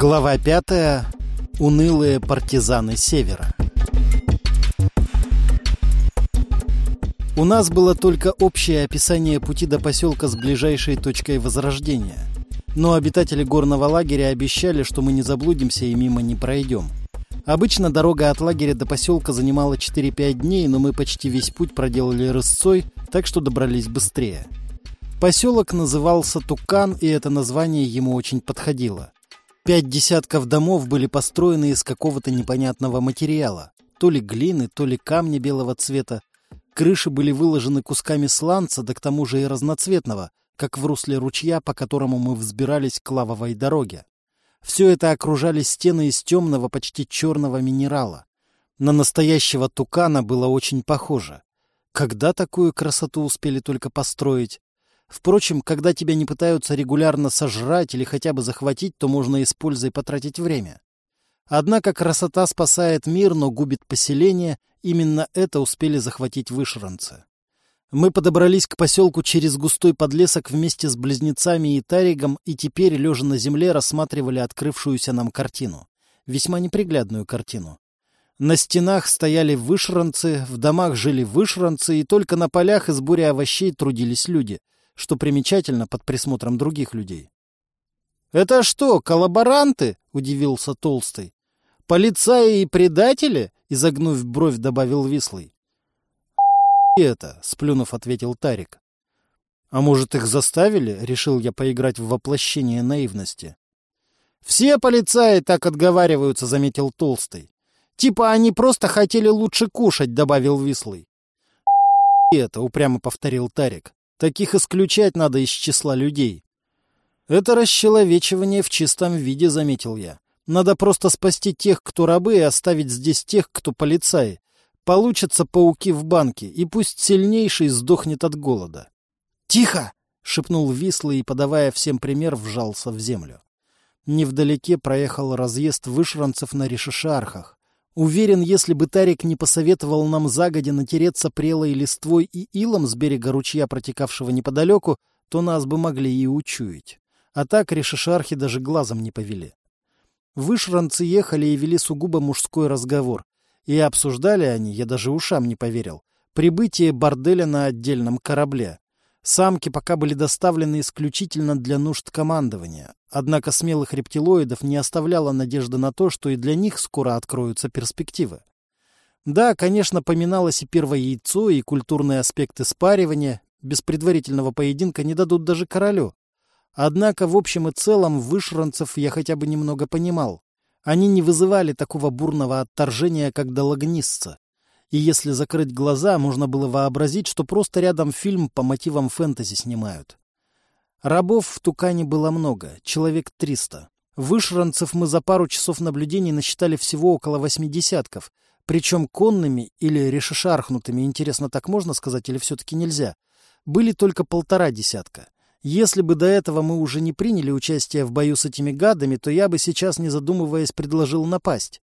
Глава пятая. Унылые партизаны Севера. У нас было только общее описание пути до поселка с ближайшей точкой возрождения. Но обитатели горного лагеря обещали, что мы не заблудимся и мимо не пройдем. Обычно дорога от лагеря до поселка занимала 4-5 дней, но мы почти весь путь проделали рысцой, так что добрались быстрее. Поселок назывался Тукан, и это название ему очень подходило. Пять десятков домов были построены из какого-то непонятного материала. То ли глины, то ли камня белого цвета. Крыши были выложены кусками сланца, да к тому же и разноцветного, как в русле ручья, по которому мы взбирались к лавовой дороге. Все это окружали стены из темного, почти черного минерала. На настоящего тукана было очень похоже. Когда такую красоту успели только построить? Впрочем, когда тебя не пытаются регулярно сожрать или хотя бы захватить, то можно использовать и потратить время. Однако красота спасает мир, но губит поселение. Именно это успели захватить вышранцы. Мы подобрались к поселку через густой подлесок вместе с близнецами и Таригом и теперь, лежа на земле, рассматривали открывшуюся нам картину. Весьма неприглядную картину. На стенах стояли вышранцы, в домах жили вышранцы, и только на полях из буря овощей трудились люди — что примечательно под присмотром других людей. «Это что, коллаборанты?» — удивился Толстый. «Полицаи и предатели?» — изогнув бровь, добавил Вислый. это?» — сплюнув, ответил Тарик. «А может, их заставили?» — решил я поиграть в воплощение наивности. «Все полицаи так отговариваются», — заметил Толстый. «Типа они просто хотели лучше кушать», — добавил Вислый. это?» — упрямо повторил Тарик. Таких исключать надо из числа людей. Это расчеловечивание в чистом виде, заметил я. Надо просто спасти тех, кто рабы, и оставить здесь тех, кто полицаи. Получатся пауки в банке, и пусть сильнейший сдохнет от голода. «Тихо!» — шепнул Вислый и, подавая всем пример, вжался в землю. Невдалеке проехал разъезд вышранцев на решишархах. Уверен, если бы Тарик не посоветовал нам загодя натереться прелой листвой и илом с берега ручья, протекавшего неподалеку, то нас бы могли и учуять. А так решишархи даже глазом не повели. Вышранцы ехали и вели сугубо мужской разговор. И обсуждали они, я даже ушам не поверил, прибытие борделя на отдельном корабле. Самки пока были доставлены исключительно для нужд командования. Однако смелых рептилоидов не оставляла надежда на то, что и для них скоро откроются перспективы. Да, конечно, поминалось и первое яйцо, и культурные аспекты спаривания. Без предварительного поединка не дадут даже королю. Однако, в общем и целом, вышранцев я хотя бы немного понимал. Они не вызывали такого бурного отторжения, как дологнисца и если закрыть глаза, можно было вообразить, что просто рядом фильм по мотивам фэнтези снимают. Рабов в Тукане было много, человек триста. Вышранцев мы за пару часов наблюдений насчитали всего около восьми десятков, причем конными или решишархнутыми, интересно, так можно сказать или все-таки нельзя, были только полтора десятка. Если бы до этого мы уже не приняли участие в бою с этими гадами, то я бы сейчас, не задумываясь, предложил напасть.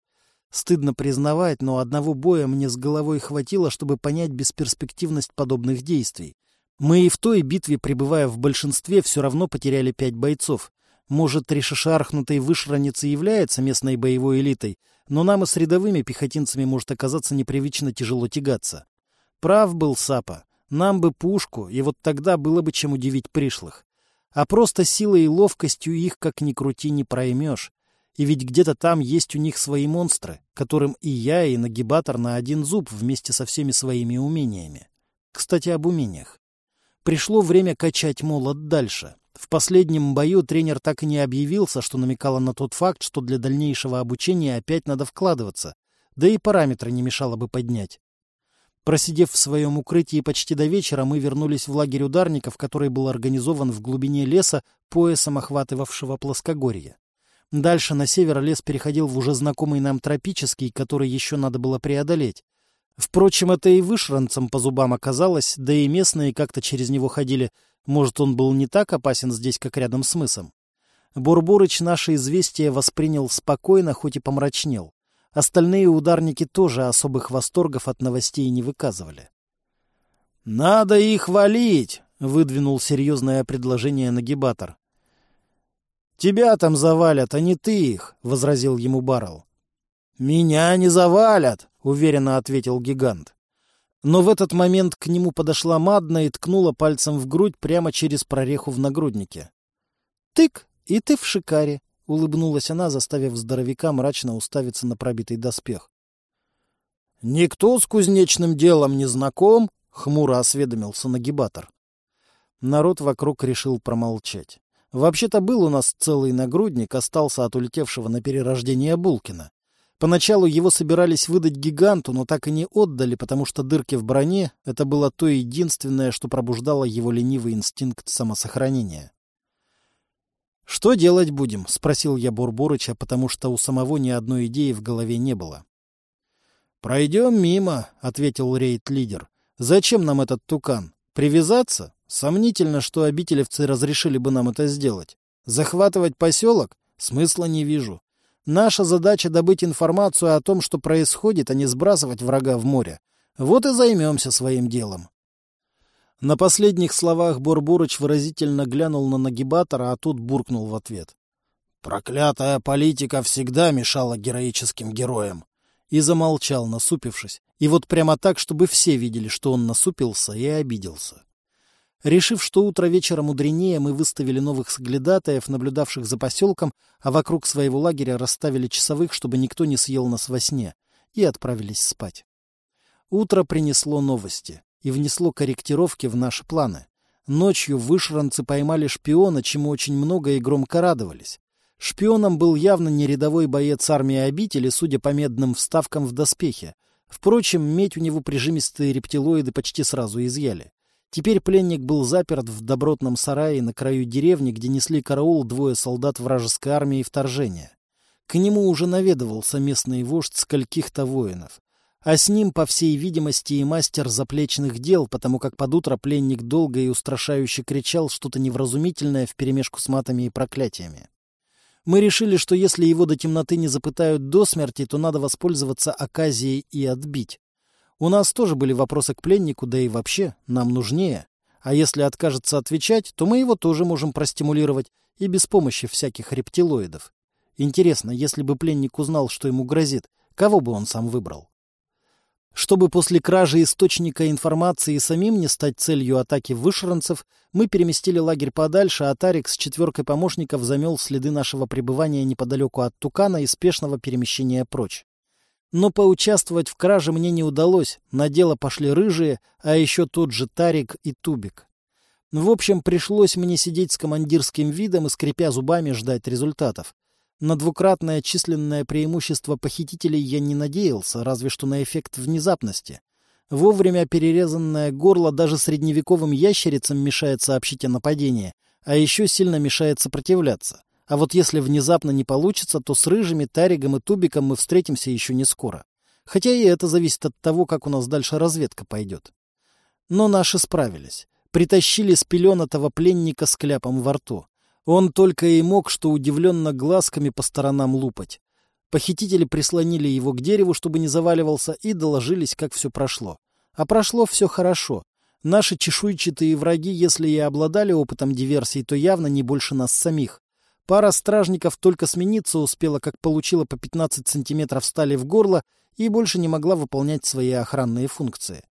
Стыдно признавать, но одного боя мне с головой хватило, чтобы понять бесперспективность подобных действий. Мы и в той битве, пребывая в большинстве, все равно потеряли пять бойцов. Может, решишархнутый вышранец и является местной боевой элитой, но нам и с рядовыми пехотинцами может оказаться непривычно тяжело тягаться. Прав был Сапа. Нам бы пушку, и вот тогда было бы чем удивить пришлых. А просто силой и ловкостью их, как ни крути, не проймешь. И ведь где-то там есть у них свои монстры, которым и я, и нагибатор на один зуб вместе со всеми своими умениями. Кстати, об умениях. Пришло время качать молот дальше. В последнем бою тренер так и не объявился, что намекало на тот факт, что для дальнейшего обучения опять надо вкладываться, да и параметры не мешало бы поднять. Просидев в своем укрытии почти до вечера, мы вернулись в лагерь ударников, который был организован в глубине леса, поясом охватывавшего плоскогорье. Дальше на север лес переходил в уже знакомый нам тропический, который еще надо было преодолеть. Впрочем, это и вышранцам по зубам оказалось, да и местные как-то через него ходили. Может, он был не так опасен здесь, как рядом с мысом. Бурбурыч наше известие воспринял спокойно, хоть и помрачнел. Остальные ударники тоже особых восторгов от новостей не выказывали. «Надо их валить!» — выдвинул серьезное предложение нагибатор. «Тебя там завалят, а не ты их», — возразил ему Баррелл. «Меня не завалят», — уверенно ответил гигант. Но в этот момент к нему подошла Мадна и ткнула пальцем в грудь прямо через прореху в нагруднике. «Тык, и ты в шикаре», — улыбнулась она, заставив здоровяка мрачно уставиться на пробитый доспех. «Никто с кузнечным делом не знаком?» — хмуро осведомился нагибатор. Народ вокруг решил промолчать. Вообще-то был у нас целый нагрудник, остался от улетевшего на перерождение Булкина. Поначалу его собирались выдать гиганту, но так и не отдали, потому что дырки в броне — это было то единственное, что пробуждало его ленивый инстинкт самосохранения. «Что делать будем?» — спросил я Бурборыча, потому что у самого ни одной идеи в голове не было. «Пройдем мимо», — ответил рейд-лидер. «Зачем нам этот тукан? Привязаться? Сомнительно, что обителевцы разрешили бы нам это сделать. Захватывать поселок? Смысла не вижу. Наша задача — добыть информацию о том, что происходит, а не сбрасывать врага в море. Вот и займемся своим делом. На последних словах Борбурыч выразительно глянул на нагибатора, а тут буркнул в ответ. «Проклятая политика всегда мешала героическим героям!» И замолчал, насупившись. И вот прямо так, чтобы все видели, что он насупился и обиделся. Решив, что утро вечера мудренее, мы выставили новых соглядатаев, наблюдавших за поселком, а вокруг своего лагеря расставили часовых, чтобы никто не съел нас во сне, и отправились спать. Утро принесло новости и внесло корректировки в наши планы. Ночью вышранцы поймали шпиона, чему очень много и громко радовались. Шпионом был явно не рядовой боец армии обители, судя по медным вставкам в доспехе. Впрочем, медь у него прижимистые рептилоиды почти сразу изъяли. Теперь пленник был заперт в добротном сарае на краю деревни, где несли караул двое солдат вражеской армии вторжения. К нему уже наведывался местный вождь скольких-то воинов. А с ним, по всей видимости, и мастер заплечных дел, потому как под утро пленник долго и устрашающе кричал что-то невразумительное вперемешку с матами и проклятиями. Мы решили, что если его до темноты не запытают до смерти, то надо воспользоваться оказией и отбить. У нас тоже были вопросы к пленнику, да и вообще, нам нужнее. А если откажется отвечать, то мы его тоже можем простимулировать и без помощи всяких рептилоидов. Интересно, если бы пленник узнал, что ему грозит, кого бы он сам выбрал? Чтобы после кражи источника информации самим не стать целью атаки вышранцев, мы переместили лагерь подальше, а Тарик с четверкой помощников замел следы нашего пребывания неподалеку от Тукана и спешного перемещения прочь. Но поучаствовать в краже мне не удалось, на дело пошли рыжие, а еще тот же Тарик и Тубик. В общем, пришлось мне сидеть с командирским видом и, скрипя зубами, ждать результатов. На двукратное численное преимущество похитителей я не надеялся, разве что на эффект внезапности. Вовремя перерезанное горло даже средневековым ящерицам мешает сообщить о нападении, а еще сильно мешает сопротивляться. А вот если внезапно не получится, то с Рыжими, Таригом и Тубиком мы встретимся еще не скоро. Хотя и это зависит от того, как у нас дальше разведка пойдет. Но наши справились. Притащили с пеленатого пленника с кляпом во рту. Он только и мог, что удивленно глазками по сторонам лупать. Похитители прислонили его к дереву, чтобы не заваливался, и доложились, как все прошло. А прошло все хорошо. Наши чешуйчатые враги, если и обладали опытом диверсий, то явно не больше нас самих. Пара стражников только смениться успела, как получила по 15 сантиметров стали в горло и больше не могла выполнять свои охранные функции.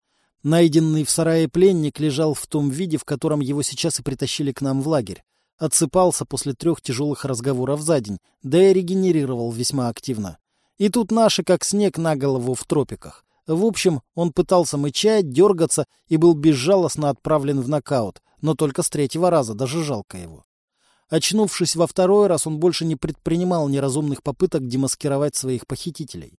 Найденный в сарае пленник лежал в том виде, в котором его сейчас и притащили к нам в лагерь. Отсыпался после трех тяжелых разговоров за день, да и регенерировал весьма активно. И тут наши, как снег на голову в тропиках. В общем, он пытался мычать, дергаться и был безжалостно отправлен в нокаут, но только с третьего раза, даже жалко его. Очнувшись во второй раз, он больше не предпринимал неразумных попыток демаскировать своих похитителей.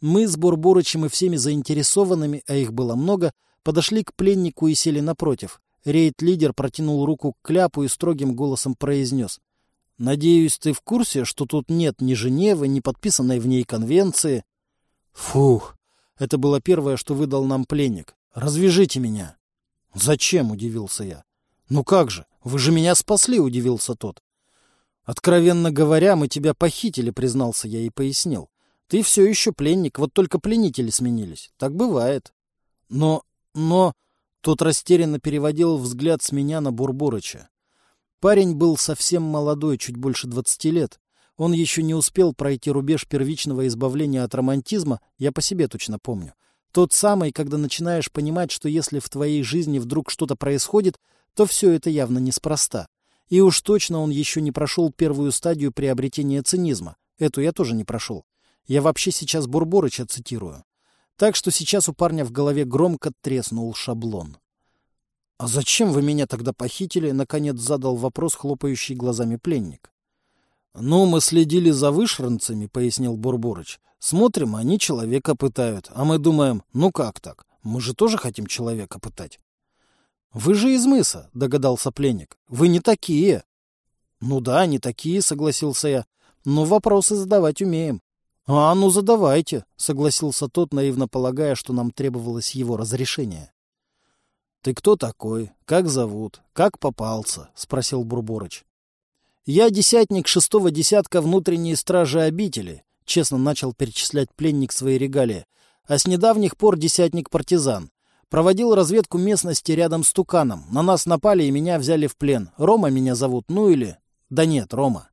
Мы с Бурбурычем и всеми заинтересованными, а их было много, подошли к пленнику и сели напротив. Рейд-лидер протянул руку к кляпу и строгим голосом произнес. «Надеюсь, ты в курсе, что тут нет ни Женевы, ни подписанной в ней конвенции?» «Фух!» — это было первое, что выдал нам пленник. «Развяжите меня!» «Зачем?» — удивился я. «Ну как же? Вы же меня спасли!» — удивился тот. «Откровенно говоря, мы тебя похитили», — признался я и пояснил. «Ты все еще пленник, вот только пленители сменились. Так бывает». «Но... но...» Тот растерянно переводил взгляд с меня на Бурбурыча. Парень был совсем молодой, чуть больше двадцати лет. Он еще не успел пройти рубеж первичного избавления от романтизма, я по себе точно помню. Тот самый, когда начинаешь понимать, что если в твоей жизни вдруг что-то происходит, то все это явно неспроста. И уж точно он еще не прошел первую стадию приобретения цинизма. Эту я тоже не прошел. Я вообще сейчас Бурборыча цитирую. Так что сейчас у парня в голове громко треснул шаблон. — А зачем вы меня тогда похитили? — наконец задал вопрос хлопающий глазами пленник. — Ну, мы следили за вышранцами, — пояснил Бурборыч. — Смотрим, они человека пытают. А мы думаем, ну как так? Мы же тоже хотим человека пытать. — Вы же из мыса, — догадался пленник. — Вы не такие. — Ну да, не такие, — согласился я. — Но вопросы задавать умеем. — А, ну задавайте, — согласился тот, наивно полагая, что нам требовалось его разрешение. — Ты кто такой? Как зовут? Как попался? — спросил Бурборыч. — Я десятник шестого десятка внутренней стражи обители, — честно начал перечислять пленник свои регалии, — а с недавних пор десятник-партизан. Проводил разведку местности рядом с Туканом. На нас напали и меня взяли в плен. Рома меня зовут, ну или... Да нет, Рома.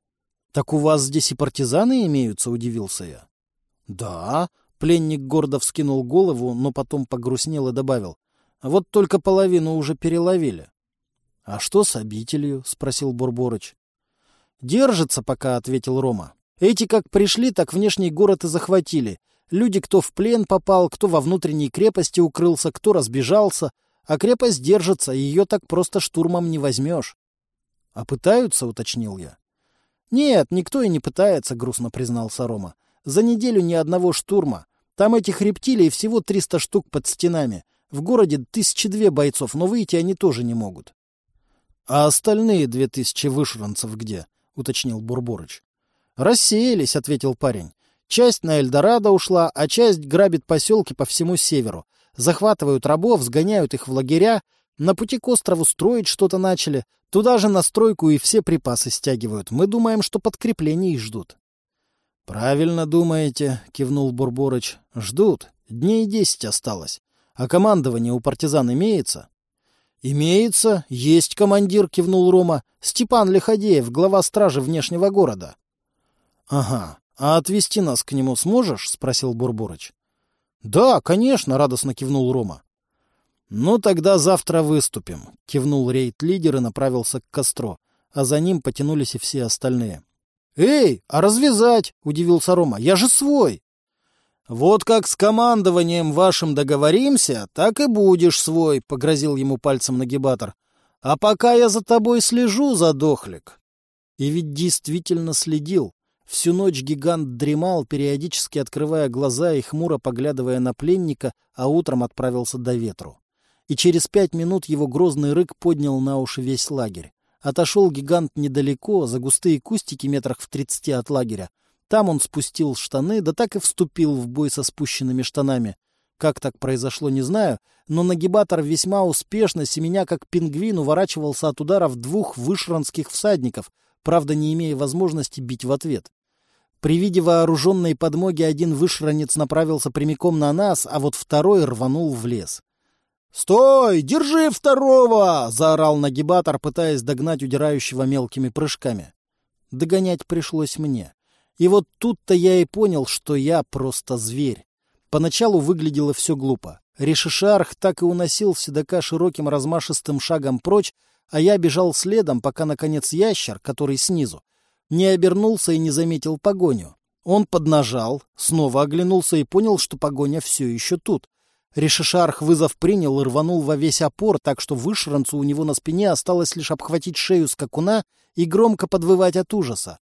— Так у вас здесь и партизаны имеются? — удивился я. — Да. Пленник гордо вскинул голову, но потом погрустнел и добавил. — Вот только половину уже переловили. — А что с обителью? — спросил Бурборыч. — Держится пока, — ответил Рома. Эти как пришли, так внешний город и захватили. Люди, кто в плен попал, кто во внутренней крепости укрылся, кто разбежался. А крепость держится, ее так просто штурмом не возьмешь. — А пытаются, — уточнил я. — Нет, никто и не пытается, — грустно признался Рома. — За неделю ни одного штурма. Там этих рептилий всего триста штук под стенами. В городе тысячи две бойцов, но выйти они тоже не могут. — А остальные две тысячи вышранцев где? — уточнил Бурборыч. — Рассеялись, — ответил парень. Часть на Эльдорадо ушла, а часть грабит поселки по всему северу. Захватывают рабов, сгоняют их в лагеря. На пути к острову строить что-то начали. Туда же на стройку и все припасы стягивают. Мы думаем, что подкреплений ждут. — Правильно думаете, — кивнул Бурборыч. — Ждут. Дней десять осталось. А командование у партизан имеется? — Имеется. Есть командир, — кивнул Рома. — Степан Лиходеев, глава стражи внешнего города. — Ага. «А отвезти нас к нему сможешь?» — спросил Бурборыч. «Да, конечно», — радостно кивнул Рома. «Ну, тогда завтра выступим», — кивнул рейд-лидер и направился к костру, а за ним потянулись и все остальные. «Эй, а развязать?» — удивился Рома. «Я же свой!» «Вот как с командованием вашим договоримся, так и будешь свой», — погрозил ему пальцем нагибатор. «А пока я за тобой слежу, задохлик». И ведь действительно следил. Всю ночь гигант дремал, периодически открывая глаза и хмуро поглядывая на пленника, а утром отправился до ветру. И через пять минут его грозный рык поднял на уши весь лагерь. Отошел гигант недалеко, за густые кустики метрах в тридцати от лагеря. Там он спустил штаны, да так и вступил в бой со спущенными штанами. Как так произошло, не знаю, но нагибатор весьма успешно, семеня как пингвин, уворачивался от ударов двух вышранских всадников, правда, не имея возможности бить в ответ. При виде вооруженной подмоги один вышранец направился прямиком на нас, а вот второй рванул в лес. «Стой! Держи второго!» — заорал нагибатор, пытаясь догнать удирающего мелкими прыжками. Догонять пришлось мне. И вот тут-то я и понял, что я просто зверь. Поначалу выглядело все глупо. Решишарх так и уносил седока широким размашистым шагом прочь, а я бежал следом, пока, наконец, ящер, который снизу, не обернулся и не заметил погоню. Он поднажал, снова оглянулся и понял, что погоня все еще тут. Решишарх вызов принял и рванул во весь опор, так что вышранцу у него на спине осталось лишь обхватить шею скакуна и громко подвывать от ужаса.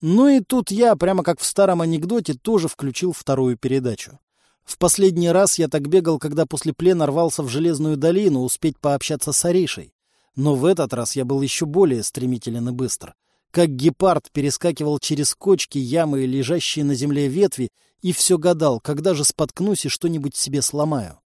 Ну и тут я, прямо как в старом анекдоте, тоже включил вторую передачу. В последний раз я так бегал, когда после плена рвался в Железную долину успеть пообщаться с Аришей. Но в этот раз я был еще более стремителен и быстр как гепард перескакивал через кочки, ямы и лежащие на земле ветви, и все гадал, когда же споткнусь и что-нибудь себе сломаю.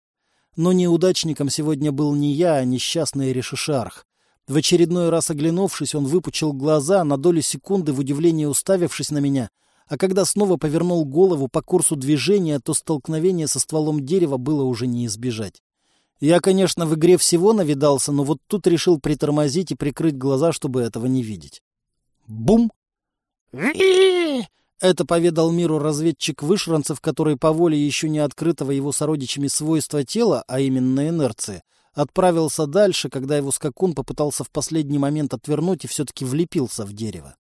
Но неудачником сегодня был не я, а несчастный Решишарх. В очередной раз оглянувшись, он выпучил глаза, на долю секунды в удивлении уставившись на меня, а когда снова повернул голову по курсу движения, то столкновение со стволом дерева было уже не избежать. Я, конечно, в игре всего навидался, но вот тут решил притормозить и прикрыть глаза, чтобы этого не видеть. Бум! Это поведал миру разведчик Вышранцев, который по воле еще не открытого его сородичами свойства тела, а именно инерции, отправился дальше, когда его скакун попытался в последний момент отвернуть и все-таки влепился в дерево.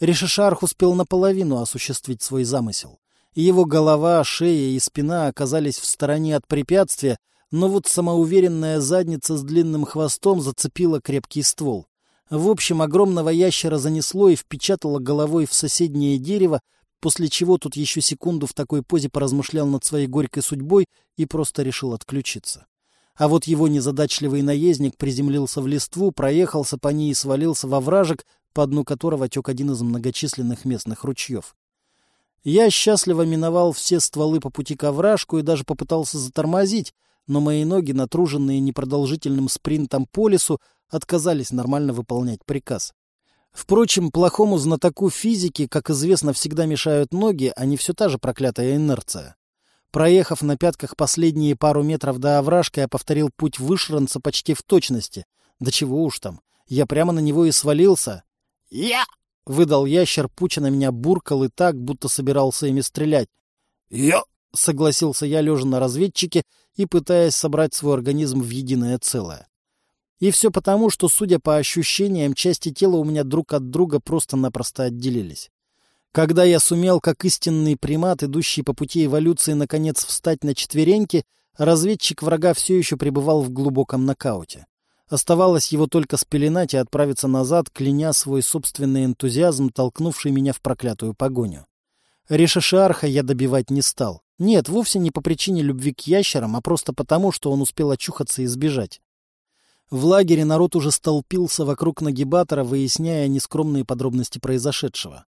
Решишарх успел наполовину осуществить свой замысел. Его голова, шея и спина оказались в стороне от препятствия, но вот самоуверенная задница с длинным хвостом зацепила крепкий ствол. В общем, огромного ящера занесло и впечатало головой в соседнее дерево, после чего тут еще секунду в такой позе поразмышлял над своей горькой судьбой и просто решил отключиться. А вот его незадачливый наездник приземлился в листву, проехался по ней и свалился во вражек, по дну которого тек один из многочисленных местных ручьев. Я счастливо миновал все стволы по пути к овражку и даже попытался затормозить, но мои ноги, натруженные непродолжительным спринтом по лесу, отказались нормально выполнять приказ. Впрочем, плохому знатоку физики, как известно, всегда мешают ноги, а не все та же проклятая инерция. Проехав на пятках последние пару метров до овражка, я повторил путь вышранца почти в точности. Да чего уж там. Я прямо на него и свалился. «Я!» — выдал ящер, пуча на меня буркал и так, будто собирался ими стрелять. «Я!» — согласился я, лежа на разведчике и пытаясь собрать свой организм в единое целое. И все потому, что, судя по ощущениям, части тела у меня друг от друга просто-напросто отделились. Когда я сумел, как истинный примат, идущий по пути эволюции, наконец встать на четвереньки, разведчик врага все еще пребывал в глубоком нокауте. Оставалось его только спеленать и отправиться назад, кляня свой собственный энтузиазм, толкнувший меня в проклятую погоню. Решишарха я добивать не стал. Нет, вовсе не по причине любви к ящерам, а просто потому, что он успел очухаться и сбежать. В лагере народ уже столпился вокруг нагибатора, выясняя нескромные подробности произошедшего.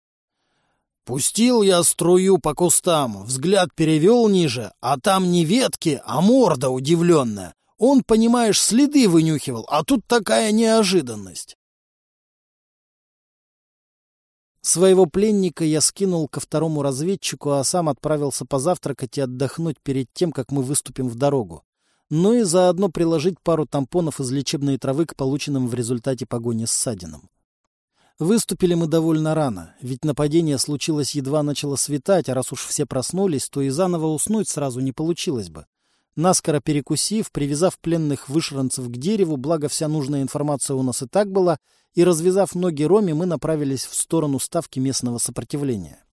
«Пустил я струю по кустам, взгляд перевел ниже, а там не ветки, а морда удивленная. Он, понимаешь, следы вынюхивал, а тут такая неожиданность». Своего пленника я скинул ко второму разведчику, а сам отправился позавтракать и отдохнуть перед тем, как мы выступим в дорогу. Ну и заодно приложить пару тампонов из лечебной травы к полученным в результате погони ссадинам. Выступили мы довольно рано, ведь нападение случилось едва начало светать, а раз уж все проснулись, то и заново уснуть сразу не получилось бы. Наскоро перекусив, привязав пленных вышранцев к дереву, благо вся нужная информация у нас и так была, и развязав ноги Роме, мы направились в сторону ставки местного сопротивления.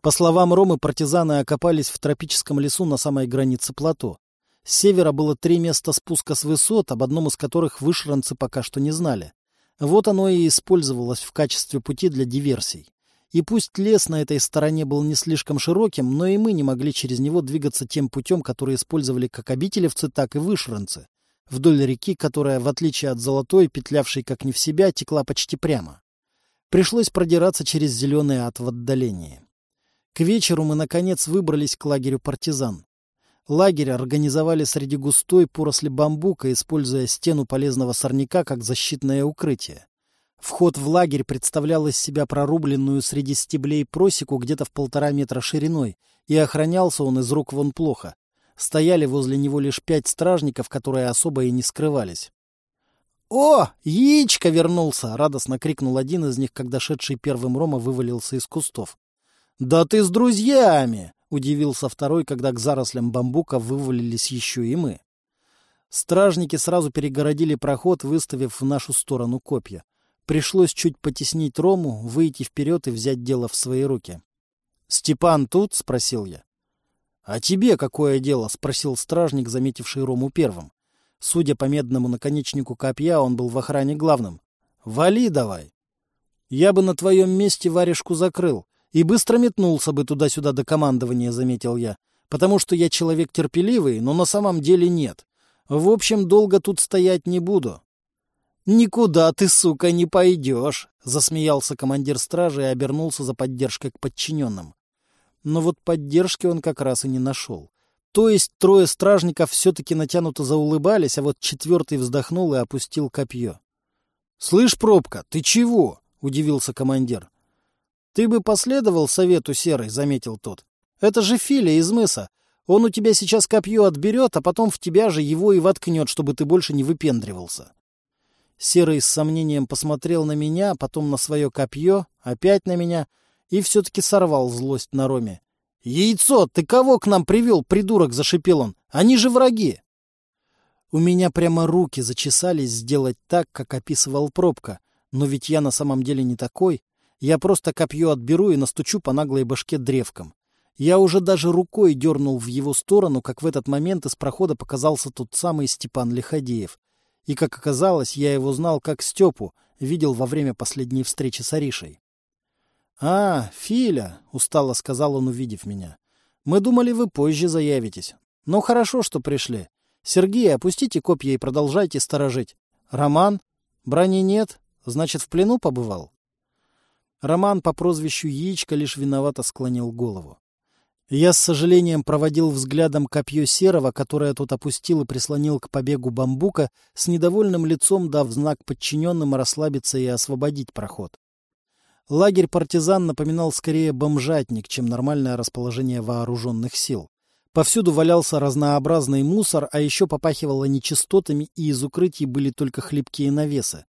По словам Ромы, партизаны окопались в тропическом лесу на самой границе плато. С севера было три места спуска с высот, об одном из которых вышранцы пока что не знали. Вот оно и использовалось в качестве пути для диверсий. И пусть лес на этой стороне был не слишком широким, но и мы не могли через него двигаться тем путем, который использовали как обителевцы, так и вышранцы, вдоль реки, которая, в отличие от золотой, петлявшей как не в себя, текла почти прямо. Пришлось продираться через зеленый ад в отдалении. К вечеру мы, наконец, выбрались к лагерю партизан. Лагерь организовали среди густой поросли бамбука, используя стену полезного сорняка как защитное укрытие. Вход в лагерь представлял из себя прорубленную среди стеблей просеку где-то в полтора метра шириной, и охранялся он из рук вон плохо. Стояли возле него лишь пять стражников, которые особо и не скрывались. «О, яичко вернулся!» — радостно крикнул один из них, когда шедший первым Рома вывалился из кустов. «Да ты с друзьями!» — удивился второй, когда к зарослям бамбука вывалились еще и мы. Стражники сразу перегородили проход, выставив в нашу сторону копья. Пришлось чуть потеснить Рому, выйти вперед и взять дело в свои руки. «Степан тут?» — спросил я. «А тебе какое дело?» — спросил стражник, заметивший Рому первым. Судя по медному наконечнику копья, он был в охране главным. «Вали давай!» «Я бы на твоем месте варежку закрыл и быстро метнулся бы туда-сюда до командования, заметил я, потому что я человек терпеливый, но на самом деле нет. В общем, долго тут стоять не буду. «Никуда ты, сука, не пойдешь!» — засмеялся командир стражи и обернулся за поддержкой к подчиненным. Но вот поддержки он как раз и не нашел. То есть трое стражников все-таки натянуто заулыбались, а вот четвертый вздохнул и опустил копье. — Слышь, пробка, ты чего? — удивился командир. — Ты бы последовал совету Серой, — заметил тот. — Это же Филя из мыса. Он у тебя сейчас копье отберет, а потом в тебя же его и воткнет, чтобы ты больше не выпендривался. Серый с сомнением посмотрел на меня, потом на свое копье, опять на меня, и все-таки сорвал злость на Роме. — Яйцо, ты кого к нам привел, придурок? — зашипел он. — Они же враги! У меня прямо руки зачесались сделать так, как описывал пробка. Но ведь я на самом деле не такой. Я просто копье отберу и настучу по наглой башке древком. Я уже даже рукой дернул в его сторону, как в этот момент из прохода показался тот самый Степан Лиходеев. И, как оказалось, я его знал как Степу, видел во время последней встречи с Аришей. — А, Филя, — устало сказал он, увидев меня. — Мы думали, вы позже заявитесь. Но хорошо, что пришли. Сергей, опустите копья и продолжайте сторожить. Роман? Брони нет? Значит, в плену побывал? Роман по прозвищу Яичко лишь виновато склонил голову. Я с сожалением проводил взглядом копье серого, которое тот опустил и прислонил к побегу бамбука, с недовольным лицом дав знак подчиненным расслабиться и освободить проход. Лагерь партизан напоминал скорее бомжатник, чем нормальное расположение вооруженных сил. Повсюду валялся разнообразный мусор, а еще попахивало нечистотами, и из укрытий были только хлипкие навесы.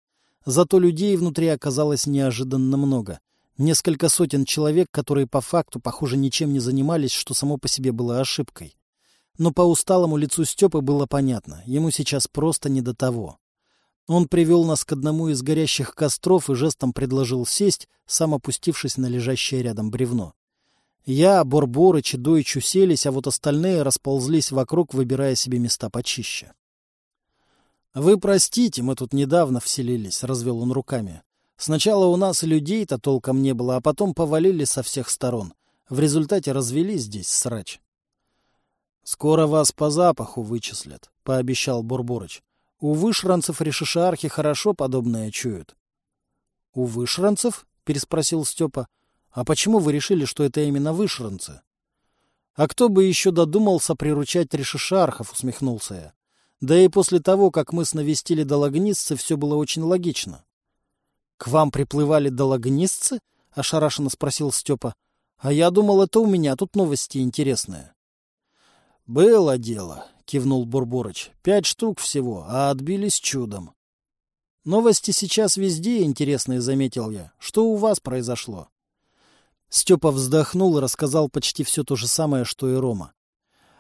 Зато людей внутри оказалось неожиданно много. Несколько сотен человек, которые по факту, похоже, ничем не занимались, что само по себе было ошибкой. Но по усталому лицу Степы было понятно, ему сейчас просто не до того. Он привел нас к одному из горящих костров и жестом предложил сесть, сам опустившись на лежащее рядом бревно. Я, Борборыч и Дойч уселись, а вот остальные расползлись вокруг, выбирая себе места почище. — Вы простите, мы тут недавно вселились, — развел он руками. Сначала у нас людей-то толком не было, а потом повалили со всех сторон. В результате развели здесь срач. — Скоро вас по запаху вычислят, — пообещал Бурборыч. — У вышранцев решишархи хорошо подобное чуют. — У вышранцев? — переспросил Степа. — а почему вы решили, что это именно вышранцы? А кто бы еще додумался приручать решишархов, усмехнулся я. Да и после того, как мы сновестили дологнистцы, все было очень логично. — К вам приплывали дологнистцы? — ошарашенно спросил Степа. — А я думал, это у меня тут новости интересные. — Было дело, — кивнул Бурборыч. — Пять штук всего, а отбились чудом. — Новости сейчас везде интересные, — заметил я. Что у вас произошло? Степа вздохнул и рассказал почти все то же самое, что и Рома.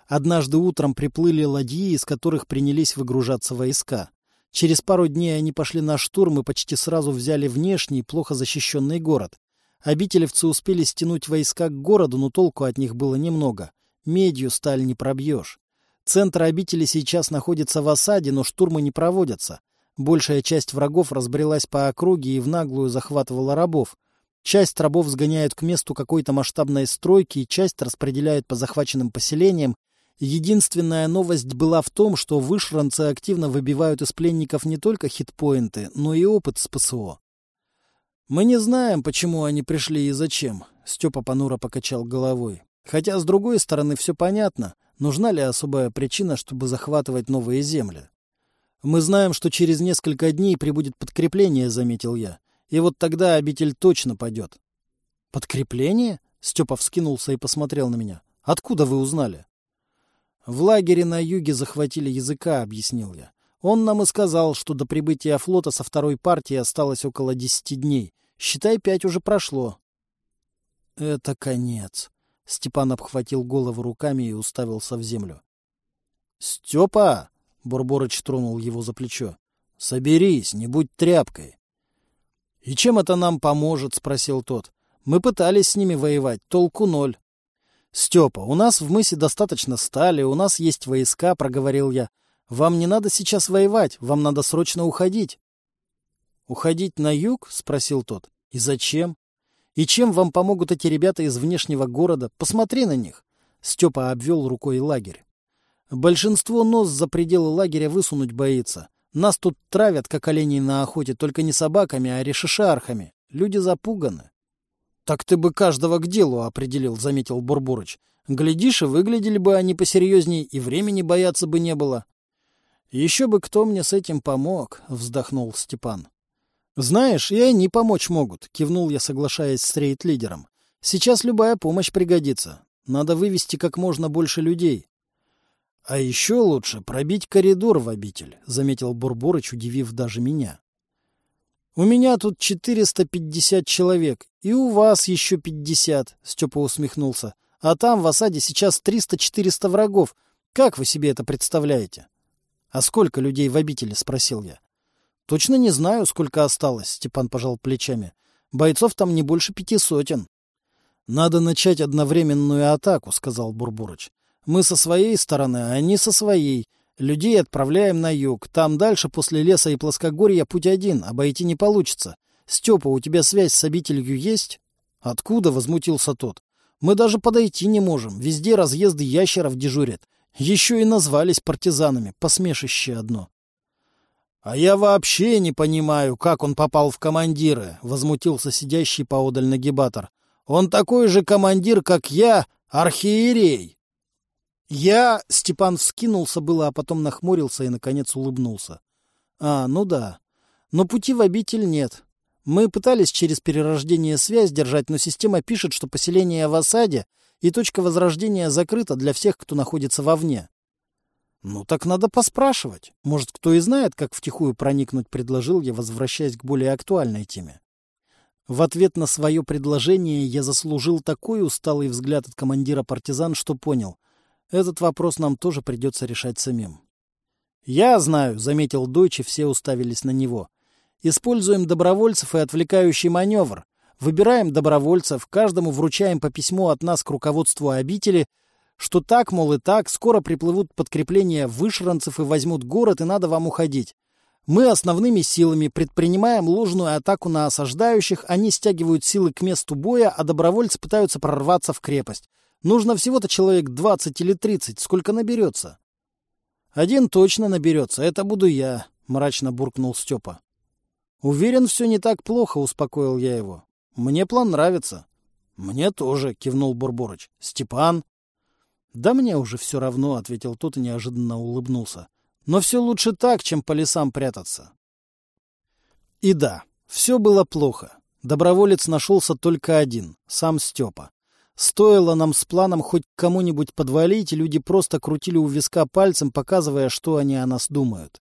Однажды утром приплыли ладьи, из которых принялись выгружаться войска. Через пару дней они пошли на штурм и почти сразу взяли внешний, плохо защищенный город. Обителевцы успели стянуть войска к городу, но толку от них было немного. Медью сталь не пробьешь. Центр обители сейчас находится в осаде, но штурмы не проводятся. Большая часть врагов разбрелась по округе и в наглую захватывала рабов. Часть рабов сгоняют к месту какой-то масштабной стройки, и часть распределяют по захваченным поселениям. Единственная новость была в том, что вышранцы активно выбивают из пленников не только хитпоинты, но и опыт с ПСО. «Мы не знаем, почему они пришли и зачем», — Степа понуро покачал головой. «Хотя, с другой стороны, все понятно. Нужна ли особая причина, чтобы захватывать новые земли?» «Мы знаем, что через несколько дней прибудет подкрепление», — заметил я. И вот тогда обитель точно падет. — Подкрепление? — Степа вскинулся и посмотрел на меня. — Откуда вы узнали? — В лагере на юге захватили языка, — объяснил я. Он нам и сказал, что до прибытия флота со второй партии осталось около десяти дней. Считай, пять уже прошло. — Это конец. Степан обхватил голову руками и уставился в землю. — Степа! — Бурборыч тронул его за плечо. — Соберись, не будь тряпкой. — И чем это нам поможет? — спросил тот. — Мы пытались с ними воевать, толку ноль. — Степа, у нас в мысе достаточно стали, у нас есть войска, — проговорил я. — Вам не надо сейчас воевать, вам надо срочно уходить. — Уходить на юг? — спросил тот. — И зачем? И чем вам помогут эти ребята из внешнего города? Посмотри на них. Степа обвел рукой лагерь. Большинство нос за пределы лагеря высунуть боится. Нас тут травят, как оленей на охоте, только не собаками, а решишархами. Люди запуганы. — Так ты бы каждого к делу определил, — заметил Бурбурыч. — Глядишь, и выглядели бы они посерьезней, и времени бояться бы не было. — Еще бы кто мне с этим помог, — вздохнул Степан. — Знаешь, и они помочь могут, — кивнул я, соглашаясь с рейд-лидером. — Сейчас любая помощь пригодится. Надо вывести как можно больше людей. — А еще лучше пробить коридор в обитель, — заметил Бурборыч, удивив даже меня. — У меня тут 450 человек, и у вас еще 50, — Степа усмехнулся. — А там в осаде сейчас 300-400 врагов. Как вы себе это представляете? — А сколько людей в обители? — спросил я. — Точно не знаю, сколько осталось, — Степан пожал плечами. — Бойцов там не больше пяти сотен. — Надо начать одновременную атаку, — сказал Бурборыч. Мы со своей стороны, а они со своей. Людей отправляем на юг. Там дальше, после леса и плоскогорья, путь один. Обойти не получится. Степа, у тебя связь с обителью есть? Откуда? — возмутился тот. Мы даже подойти не можем. Везде разъезды ящеров дежурят. Еще и назвались партизанами. Посмешище одно. — А я вообще не понимаю, как он попал в командиры, — возмутился сидящий поодаль нагибатор. — Он такой же командир, как я, архиерей. Я... Степан вскинулся было, а потом нахмурился и, наконец, улыбнулся. А, ну да. Но пути в обитель нет. Мы пытались через перерождение связь держать, но система пишет, что поселение в осаде и точка возрождения закрыта для всех, кто находится вовне. Ну так надо поспрашивать. Может, кто и знает, как втихую проникнуть, предложил я, возвращаясь к более актуальной теме. В ответ на свое предложение я заслужил такой усталый взгляд от командира партизан, что понял — этот вопрос нам тоже придется решать самим. «Я знаю», — заметил Дойч, и все уставились на него. «Используем добровольцев и отвлекающий маневр. Выбираем добровольцев, каждому вручаем по письму от нас к руководству обители, что так, мол, и так, скоро приплывут подкрепления вышранцев и возьмут город, и надо вам уходить. Мы основными силами предпринимаем ложную атаку на осаждающих, они стягивают силы к месту боя, а добровольцы пытаются прорваться в крепость. Нужно всего-то человек двадцать или тридцать. Сколько наберется? — Один точно наберется. Это буду я, — мрачно буркнул Степа. — Уверен, все не так плохо, — успокоил я его. — Мне план нравится. — Мне тоже, — кивнул Бурборыч. — Степан? — Да мне уже все равно, — ответил тот и неожиданно улыбнулся. — Но все лучше так, чем по лесам прятаться. И да, все было плохо. Доброволец нашелся только один, сам Степа. Стоило нам с планом хоть кому-нибудь подвалить, люди просто крутили у виска пальцем, показывая, что они о нас думают.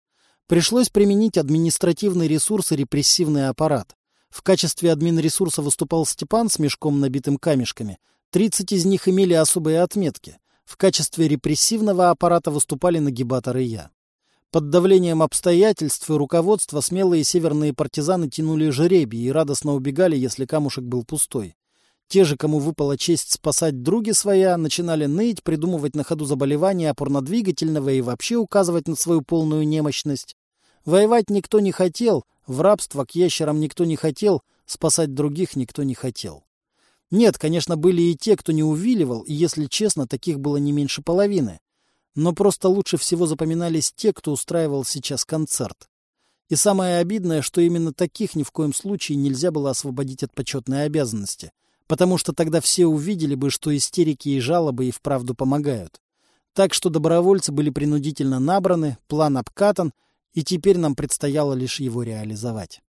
Пришлось применить административный ресурс и репрессивный аппарат. В качестве админресурса выступал Степан с мешком, набитым камешками. Тридцать из них имели особые отметки. В качестве репрессивного аппарата выступали нагибатор и я. Под давлением обстоятельств и руководства смелые северные партизаны тянули жеребий и радостно убегали, если камушек был пустой. Те же, кому выпала честь спасать други своя, начинали ныть, придумывать на ходу заболевания опорно-двигательного и вообще указывать на свою полную немощность. Воевать никто не хотел, в рабство к ящерам никто не хотел, спасать других никто не хотел. Нет, конечно, были и те, кто не увиливал, и, если честно, таких было не меньше половины. Но просто лучше всего запоминались те, кто устраивал сейчас концерт. И самое обидное, что именно таких ни в коем случае нельзя было освободить от почетной обязанности — потому что тогда все увидели бы, что истерики и жалобы и вправду помогают. Так что добровольцы были принудительно набраны, план обкатан, и теперь нам предстояло лишь его реализовать.